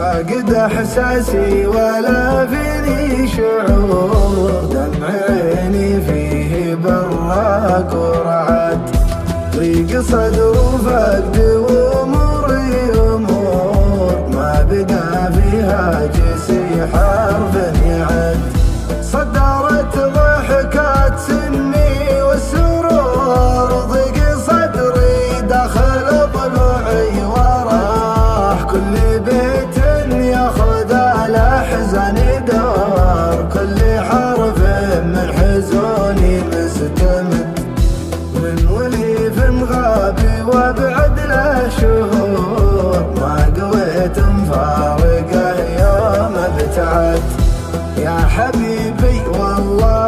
فاقد احساسي ولا فيني شعور. دمع عيني فيه براك ورعد ضيق صدر وفقد واموري أمور. ما بقى فيها جسي حرف يعد صدرت ضحكات سني والسرور ضيق صدري داخل ضلوعي وابعد له شهور ما قويت مفارقة يوم ابتعد. يا حبيبي والله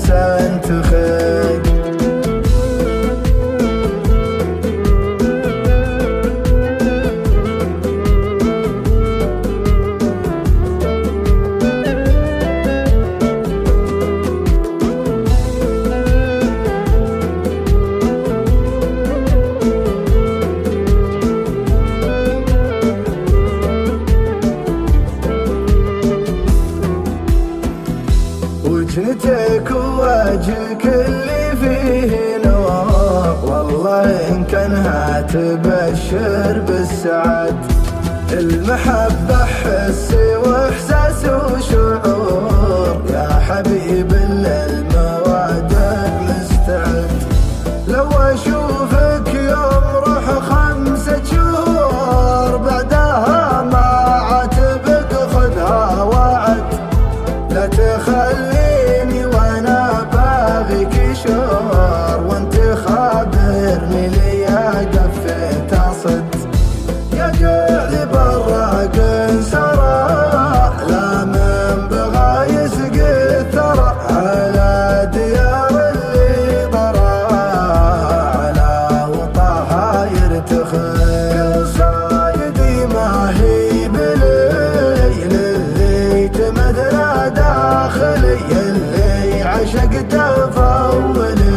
inside وجهتك ووجهك اللي فيه نور والله إن كانها تبشر بالسعد. المحبة حس وإحساس وشعور. يا حبيب للمواد مستعد. لو أشوفك يوم لقيت افول